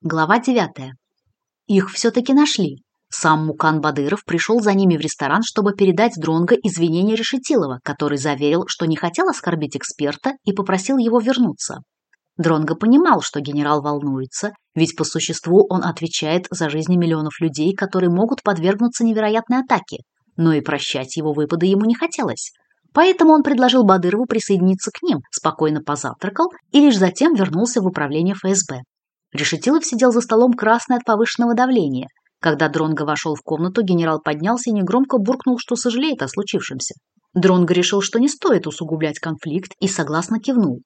Глава 9. Их все-таки нашли. Сам Мукан Бадыров пришел за ними в ресторан, чтобы передать Дронго извинения Решетилова, который заверил, что не хотел оскорбить эксперта и попросил его вернуться. Дронго понимал, что генерал волнуется, ведь по существу он отвечает за жизни миллионов людей, которые могут подвергнуться невероятной атаке, но и прощать его выпады ему не хотелось. Поэтому он предложил Бадырову присоединиться к ним, спокойно позавтракал и лишь затем вернулся в управление ФСБ. Решетилов сидел за столом красный от повышенного давления. Когда Дронго вошел в комнату, генерал поднялся и негромко буркнул, что сожалеет о случившемся. Дронго решил, что не стоит усугублять конфликт, и согласно кивнул.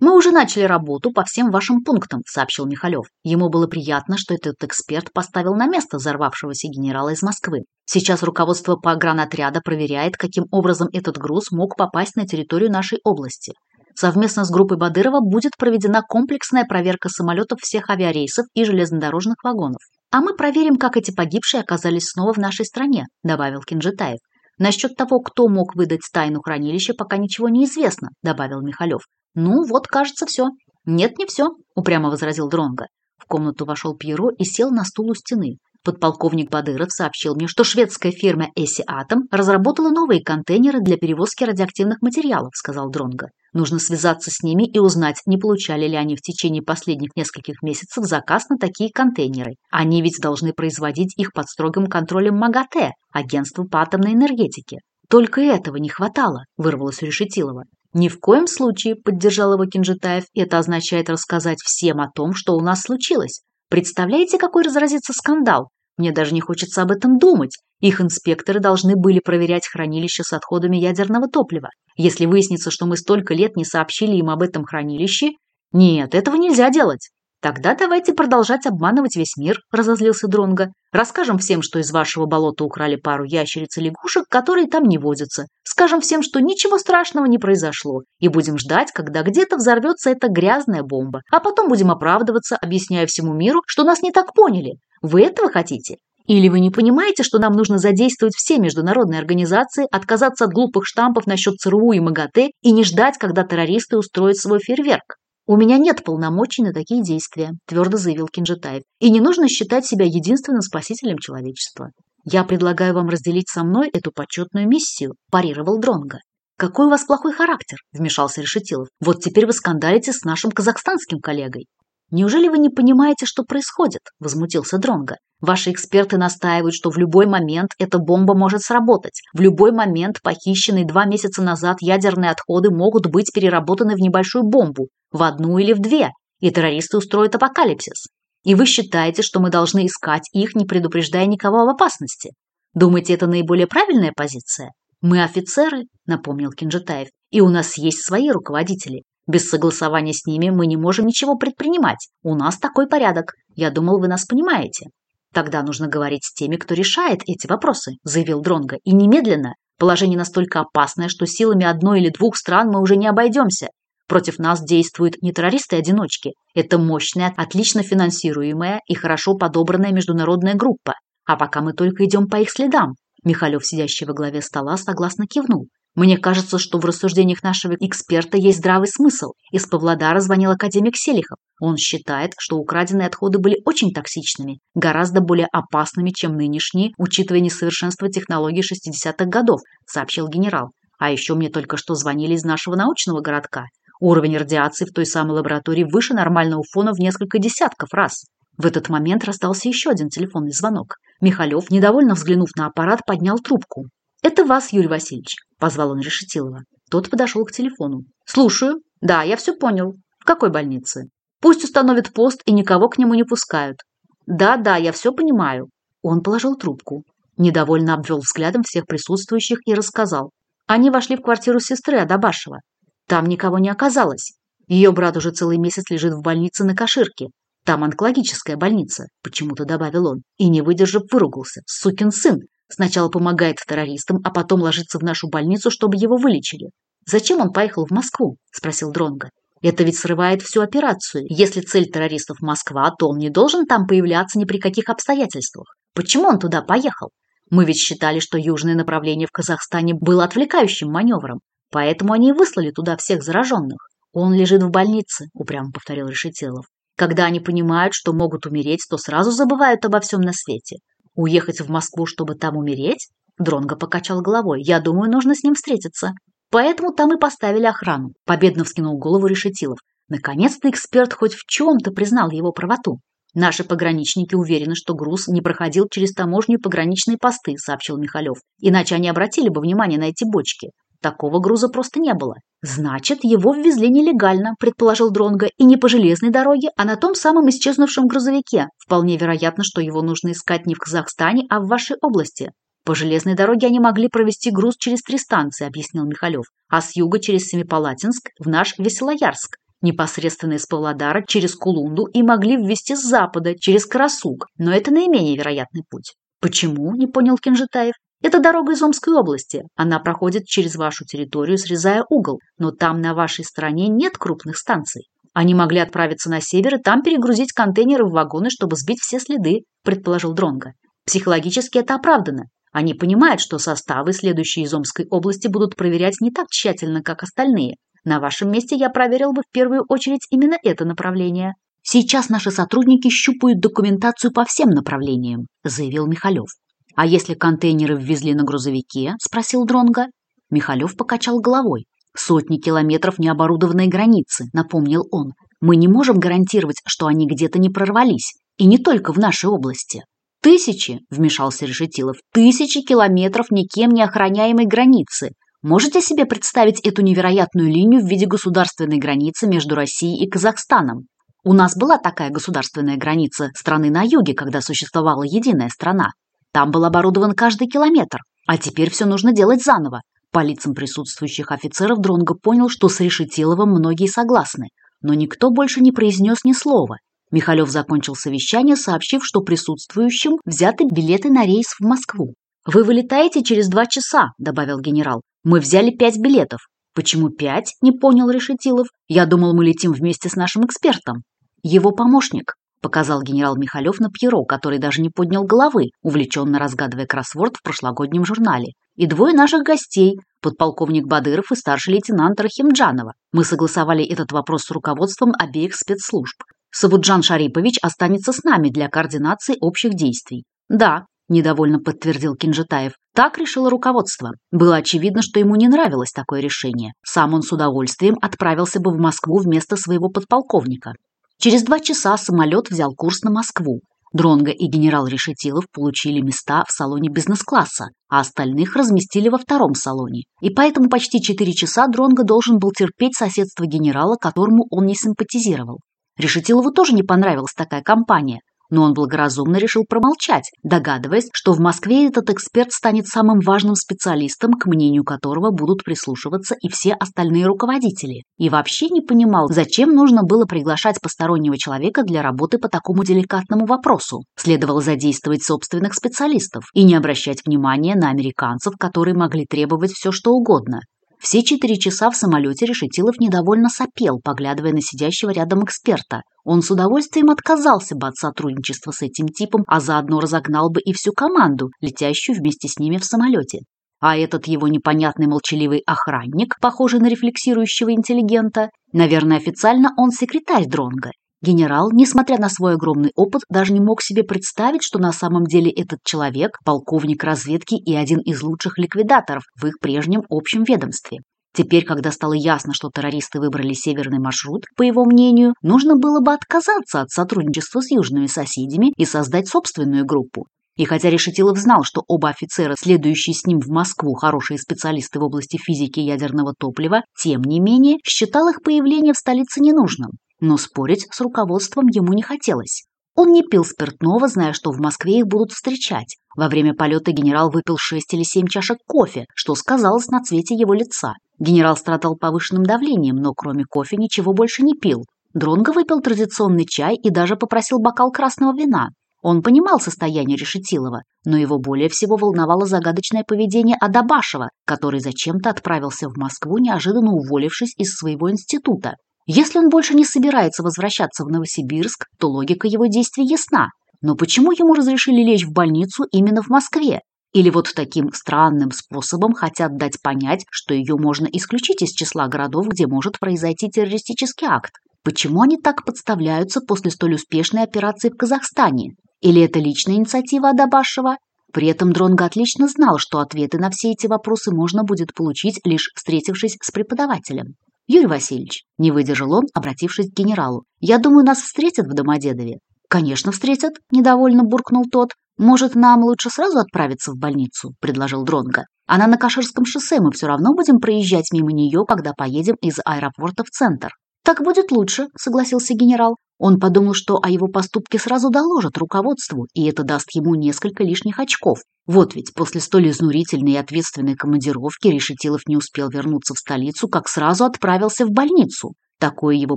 «Мы уже начали работу по всем вашим пунктам», — сообщил Михалев. Ему было приятно, что этот эксперт поставил на место взорвавшегося генерала из Москвы. Сейчас руководство по погранотряда проверяет, каким образом этот груз мог попасть на территорию нашей области. Совместно с группой Бадырова будет проведена комплексная проверка самолетов всех авиарейсов и железнодорожных вагонов. «А мы проверим, как эти погибшие оказались снова в нашей стране», – добавил Кинжитаев. «Насчет того, кто мог выдать тайну хранилища, пока ничего не известно», – добавил Михалев. «Ну вот, кажется, все». «Нет, не все», – упрямо возразил Дронга. В комнату вошел Пьеро и сел на стул у стены. Подполковник Бадыров сообщил мне, что шведская фирма «Эсси Атом» разработала новые контейнеры для перевозки радиоактивных материалов, сказал Дронга. Нужно связаться с ними и узнать, не получали ли они в течение последних нескольких месяцев заказ на такие контейнеры. Они ведь должны производить их под строгим контролем МАГАТЭ, агентства по атомной энергетике. Только этого не хватало, вырвалось у Решетилова. «Ни в коем случае», — поддержал его Кинжитаев, — «это означает рассказать всем о том, что у нас случилось. Представляете, какой разразится скандал? Мне даже не хочется об этом думать. Их инспекторы должны были проверять хранилище с отходами ядерного топлива. Если выяснится, что мы столько лет не сообщили им об этом хранилище... Нет, этого нельзя делать. Тогда давайте продолжать обманывать весь мир, разозлился Дронга. Расскажем всем, что из вашего болота украли пару ящериц и лягушек, которые там не водятся. Скажем всем, что ничего страшного не произошло, и будем ждать, когда где-то взорвётся эта грязная бомба. А потом будем оправдываться, объясняя всему миру, что нас не так поняли. Вы этого хотите? Или вы не понимаете, что нам нужно задействовать все международные организации, отказаться от глупых штампов насчёт ЦРУ и МАГАТЭ и не ждать, когда террористы устроят свой фейерверк? «У меня нет полномочий на такие действия», – твердо заявил Кинжитаев. «И не нужно считать себя единственным спасителем человечества. Я предлагаю вам разделить со мной эту почетную миссию», – парировал Дронга. «Какой у вас плохой характер?» – вмешался Решетилов. «Вот теперь вы скандалите с нашим казахстанским коллегой». Неужели вы не понимаете, что происходит? Возмутился Дронга. Ваши эксперты настаивают, что в любой момент эта бомба может сработать. В любой момент похищенные два месяца назад ядерные отходы могут быть переработаны в небольшую бомбу, в одну или в две, и террористы устроят апокалипсис. И вы считаете, что мы должны искать их, не предупреждая никого об опасности? Думаете, это наиболее правильная позиция? Мы офицеры, напомнил Кинжетаев, и у нас есть свои руководители. Без согласования с ними мы не можем ничего предпринимать. У нас такой порядок. Я думал, вы нас понимаете. Тогда нужно говорить с теми, кто решает эти вопросы, заявил Дронга, и немедленно. Положение настолько опасное, что силами одной или двух стран мы уже не обойдемся. Против нас действуют не террористы-одиночки. Это мощная, отлично финансируемая и хорошо подобранная международная группа. А пока мы только идем по их следам. Михалев, сидящий во главе стола, согласно кивнул. Мне кажется, что в рассуждениях нашего эксперта есть здравый смысл. Из Павлодара звонил академик Селихов. Он считает, что украденные отходы были очень токсичными, гораздо более опасными, чем нынешние, учитывая несовершенство технологий 60-х годов, сообщил генерал. А еще мне только что звонили из нашего научного городка. Уровень радиации в той самой лаборатории выше нормального фона в несколько десятков раз. В этот момент раздался еще один телефонный звонок. Михалев, недовольно взглянув на аппарат, поднял трубку. «Это вас, Юрий Васильевич», — позвал он Решетилова. Тот подошел к телефону. «Слушаю. Да, я все понял. В какой больнице? Пусть установят пост и никого к нему не пускают». «Да, да, я все понимаю». Он положил трубку, недовольно обвел взглядом всех присутствующих и рассказал. Они вошли в квартиру сестры Адабашева. Там никого не оказалось. Ее брат уже целый месяц лежит в больнице на Каширке. Там онкологическая больница, почему-то добавил он, и, не выдержав, выругался. Сукин сын, Сначала помогает террористам, а потом ложится в нашу больницу, чтобы его вылечили. Зачем он поехал в Москву? спросил Дронга. Это ведь срывает всю операцию. Если цель террористов Москва, то он не должен там появляться ни при каких обстоятельствах. Почему он туда поехал? Мы ведь считали, что южное направление в Казахстане было отвлекающим маневром, поэтому они и выслали туда всех зараженных. Он лежит в больнице, упрямо повторил Решетилов. Когда они понимают, что могут умереть, то сразу забывают обо всем на свете. Уехать в Москву, чтобы там умереть? Дронго покачал головой. Я думаю, нужно с ним встретиться. Поэтому там и поставили охрану. Победно вскинул голову Решетилов. Наконец-то эксперт хоть в чем-то признал его правоту. Наши пограничники уверены, что груз не проходил через таможню и пограничные посты, сообщил Михалев. Иначе они обратили бы внимание на эти бочки. Такого груза просто не было. Значит, его ввезли нелегально, предположил Дронго, и не по железной дороге, а на том самом исчезнувшем грузовике. Вполне вероятно, что его нужно искать не в Казахстане, а в вашей области. По железной дороге они могли провести груз через три станции, объяснил Михалев, а с юга через Семипалатинск в наш Веселоярск, непосредственно из Павлодара через Кулунду и могли ввести с запада через Карасук, но это наименее вероятный путь. Почему, не понял Кинжитаев, это дорога из Омской области. Она проходит через вашу территорию, срезая угол, но там на вашей стороне нет крупных станций. Они могли отправиться на север и там перегрузить контейнеры в вагоны, чтобы сбить все следы, предположил Дронга. Психологически это оправдано. Они понимают, что составы, следующие из Омской области, будут проверять не так тщательно, как остальные. На вашем месте я проверил бы в первую очередь именно это направление. Сейчас наши сотрудники щупают документацию по всем направлениям, заявил Михалев. А если контейнеры ввезли на грузовике? спросил Дронга. Михалев покачал головой. Сотни километров необорудованной границы, напомнил он. Мы не можем гарантировать, что они где-то не прорвались, и не только в нашей области. Тысячи, вмешался Решетилов, тысячи километров никем не охраняемой границы. Можете себе представить эту невероятную линию в виде государственной границы между Россией и Казахстаном? У нас была такая государственная граница страны на юге, когда существовала единая страна. Там был оборудован каждый километр. А теперь все нужно делать заново. По лицам присутствующих офицеров Дронго понял, что с Решетиловым многие согласны. Но никто больше не произнес ни слова. Михалев закончил совещание, сообщив, что присутствующим взяты билеты на рейс в Москву. «Вы вылетаете через два часа», – добавил генерал. «Мы взяли пять билетов». «Почему пять?» – не понял Решетилов. «Я думал, мы летим вместе с нашим экспертом». «Его помощник», показал генерал Михалев на Пьеро, который даже не поднял головы, увлеченно разгадывая кроссворд в прошлогоднем журнале. «И двое наших гостей, подполковник Бадыров и старший лейтенант Рахимджанова. Мы согласовали этот вопрос с руководством обеих спецслужб. Сабуджан Шарипович останется с нами для координации общих действий». «Да», – недовольно подтвердил Кинжетаев, – «так решило руководство». Было очевидно, что ему не нравилось такое решение. Сам он с удовольствием отправился бы в Москву вместо своего подполковника. Через два часа самолет взял курс на Москву. Дронго и генерал Решетилов получили места в салоне бизнес-класса, а остальных разместили во втором салоне. И поэтому почти четыре часа Дронго должен был терпеть соседство генерала, которому он не симпатизировал. Решетилову тоже не понравилась такая компания, но он благоразумно решил промолчать, догадываясь, что в Москве этот эксперт станет самым важным специалистом, к мнению которого будут прислушиваться и все остальные руководители. И вообще не понимал, зачем нужно было приглашать постороннего человека для работы по такому деликатному вопросу. Следовало задействовать собственных специалистов и не обращать внимания на американцев, которые могли требовать все что угодно. Все четыре часа в самолете Решетилов недовольно сопел, поглядывая на сидящего рядом эксперта. Он с удовольствием отказался бы от сотрудничества с этим типом, а заодно разогнал бы и всю команду, летящую вместе с ними в самолете. А этот его непонятный молчаливый охранник, похожий на рефлексирующего интеллигента, наверное, официально он секретарь Дронга Генерал, несмотря на свой огромный опыт, даже не мог себе представить, что на самом деле этот человек – полковник разведки и один из лучших ликвидаторов в их прежнем общем ведомстве. Теперь, когда стало ясно, что террористы выбрали северный маршрут, по его мнению, нужно было бы отказаться от сотрудничества с южными соседями и создать собственную группу. И хотя Решетилов знал, что оба офицера, следующие с ним в Москву, хорошие специалисты в области физики ядерного топлива, тем не менее считал их появление в столице ненужным но спорить с руководством ему не хотелось. Он не пил спиртного, зная, что в Москве их будут встречать. Во время полета генерал выпил шесть или семь чашек кофе, что сказалось на цвете его лица. Генерал страдал повышенным давлением, но кроме кофе ничего больше не пил. Дронго выпил традиционный чай и даже попросил бокал красного вина. Он понимал состояние Решетилова, но его более всего волновало загадочное поведение Адабашева, который зачем-то отправился в Москву, неожиданно уволившись из своего института. Если он больше не собирается возвращаться в Новосибирск, то логика его действий ясна. Но почему ему разрешили лечь в больницу именно в Москве? Или вот таким странным способом хотят дать понять, что ее можно исключить из числа городов, где может произойти террористический акт? Почему они так подставляются после столь успешной операции в Казахстане? Или это личная инициатива Адабашева? При этом Дронго отлично знал, что ответы на все эти вопросы можно будет получить, лишь встретившись с преподавателем. Юрий Васильевич, не выдержал он, обратившись к генералу. Я думаю, нас встретят в Домодедове. Конечно, встретят, недовольно буркнул тот. Может, нам лучше сразу отправиться в больницу, предложил Дронга. Она на Каширском шоссе, мы все равно будем проезжать мимо нее, когда поедем из аэропорта в центр. «Так будет лучше», — согласился генерал. Он подумал, что о его поступке сразу доложат руководству, и это даст ему несколько лишних очков. Вот ведь после столь изнурительной и ответственной командировки Решетилов не успел вернуться в столицу, как сразу отправился в больницу. Такое его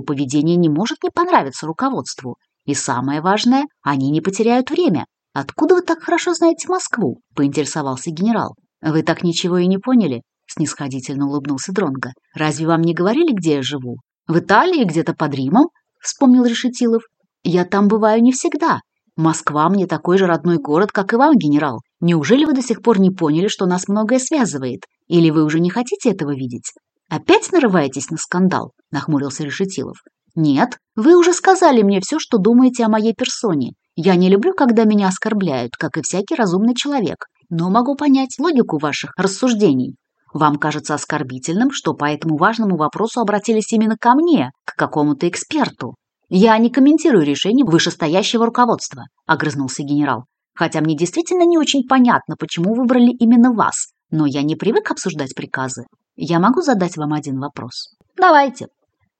поведение не может не понравиться руководству. И самое важное, они не потеряют время. «Откуда вы так хорошо знаете Москву?» – поинтересовался генерал. «Вы так ничего и не поняли?» – снисходительно улыбнулся Дронго. «Разве вам не говорили, где я живу? «В Италии где-то под Римом?» — вспомнил Решетилов. «Я там бываю не всегда. Москва мне такой же родной город, как и вам, генерал. Неужели вы до сих пор не поняли, что нас многое связывает? Или вы уже не хотите этого видеть?» «Опять нарываетесь на скандал?» — нахмурился Решетилов. «Нет, вы уже сказали мне все, что думаете о моей персоне. Я не люблю, когда меня оскорбляют, как и всякий разумный человек, но могу понять логику ваших рассуждений. Вам кажется оскорбительным, что по этому важному вопросу обратились именно ко мне, к какому-то эксперту. Я не комментирую решение вышестоящего руководства, огрызнулся генерал. Хотя мне действительно не очень понятно, почему выбрали именно вас, но я не привык обсуждать приказы. Я могу задать вам один вопрос. Давайте.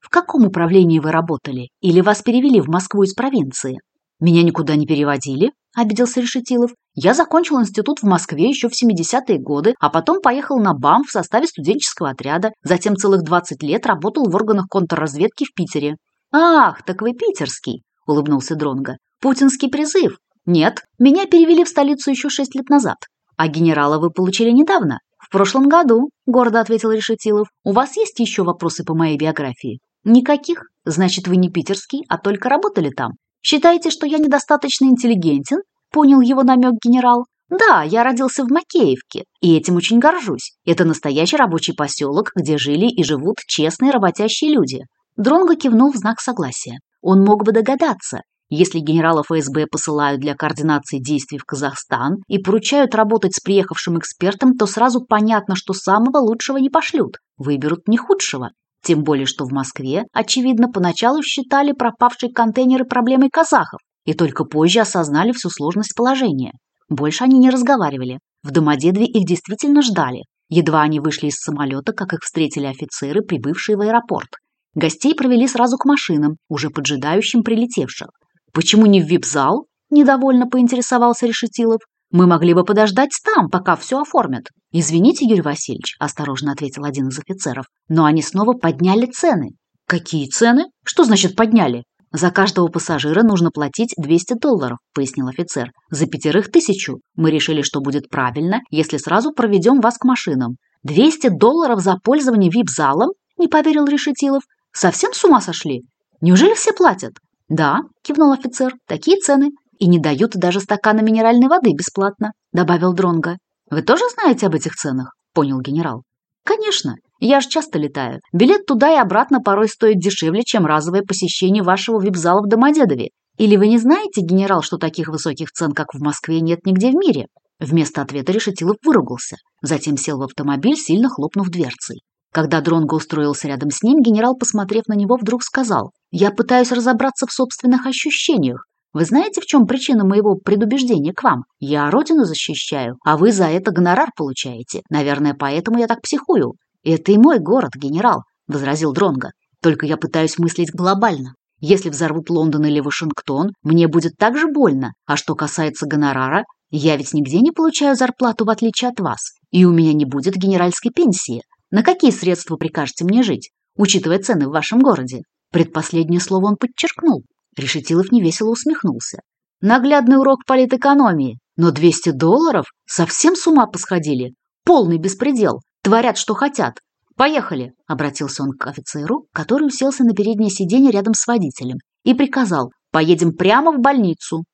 В каком управлении вы работали или вас перевели в Москву из провинции? Меня никуда не переводили, — обиделся Решетилов. «Я закончил институт в Москве еще в 70-е годы, а потом поехал на БАМ в составе студенческого отряда, затем целых 20 лет работал в органах контрразведки в Питере». «Ах, так вы питерский!» — улыбнулся Дронга. «Путинский призыв!» «Нет, меня перевели в столицу еще 6 лет назад. А генерала вы получили недавно?» «В прошлом году», — гордо ответил Решетилов. «У вас есть еще вопросы по моей биографии?» «Никаких. Значит, вы не питерский, а только работали там. Считаете, что я недостаточно интеллигентен?» — понял его намек генерал. «Да, я родился в Макеевке, и этим очень горжусь. Это настоящий рабочий поселок, где жили и живут честные работящие люди». Дронго кивнул в знак согласия. Он мог бы догадаться, если генералов ФСБ посылают для координации действий в Казахстан и поручают работать с приехавшим экспертом, то сразу понятно, что самого лучшего не пошлют, выберут не худшего. Тем более, что в Москве, очевидно, поначалу считали пропавшие контейнеры проблемой казахов и только позже осознали всю сложность положения. Больше они не разговаривали. В Домодедове их действительно ждали. Едва они вышли из самолета, как их встретили офицеры, прибывшие в аэропорт. Гостей провели сразу к машинам, уже поджидающим прилетевших. «Почему не в вип-зал?» – недовольно поинтересовался Решетилов. Мы могли бы подождать там, пока все оформят. Извините, Юрий Васильевич, осторожно ответил один из офицеров, но они снова подняли цены. Какие цены? Что значит подняли? «За каждого пассажира нужно платить 200 долларов», – пояснил офицер. «За пятерых тысячу. Мы решили, что будет правильно, если сразу проведем вас к машинам». «200 долларов за пользование вип-залом?» – не поверил Решетилов. «Совсем с ума сошли? Неужели все платят?» «Да», – кивнул офицер, – «такие цены и не дают даже стакана минеральной воды бесплатно», — добавил Дронга. «Вы тоже знаете об этих ценах?» — понял генерал. «Конечно. Я ж часто летаю. Билет туда и обратно порой стоит дешевле, чем разовое посещение вашего вип-зала в Домодедове. Или вы не знаете, генерал, что таких высоких цен, как в Москве, нет нигде в мире?» Вместо ответа Решетилов выругался. Затем сел в автомобиль, сильно хлопнув дверцей. Когда Дронго устроился рядом с ним, генерал, посмотрев на него, вдруг сказал, «Я пытаюсь разобраться в собственных ощущениях. Вы знаете, в чем причина моего предубеждения к вам? Я родину защищаю, а вы за это гонорар получаете. Наверное, поэтому я так психую. Это и мой город, генерал, возразил Дронго. Только я пытаюсь мыслить глобально. Если взорвут Лондон или Вашингтон, мне будет так же больно. А что касается гонорара, я ведь нигде не получаю зарплату в отличие от вас, и у меня не будет генеральской пенсии. На какие средства прикажете мне жить, учитывая цены в вашем городе? Предпоследнее слово он подчеркнул. Решетилов невесело усмехнулся. Наглядный урок политэкономии. Но 200 долларов? Совсем с ума посходили. Полный беспредел. Творят, что хотят. «Поехали!» – обратился он к офицеру, который уселся на переднее сиденье рядом с водителем, и приказал «Поедем прямо в больницу!»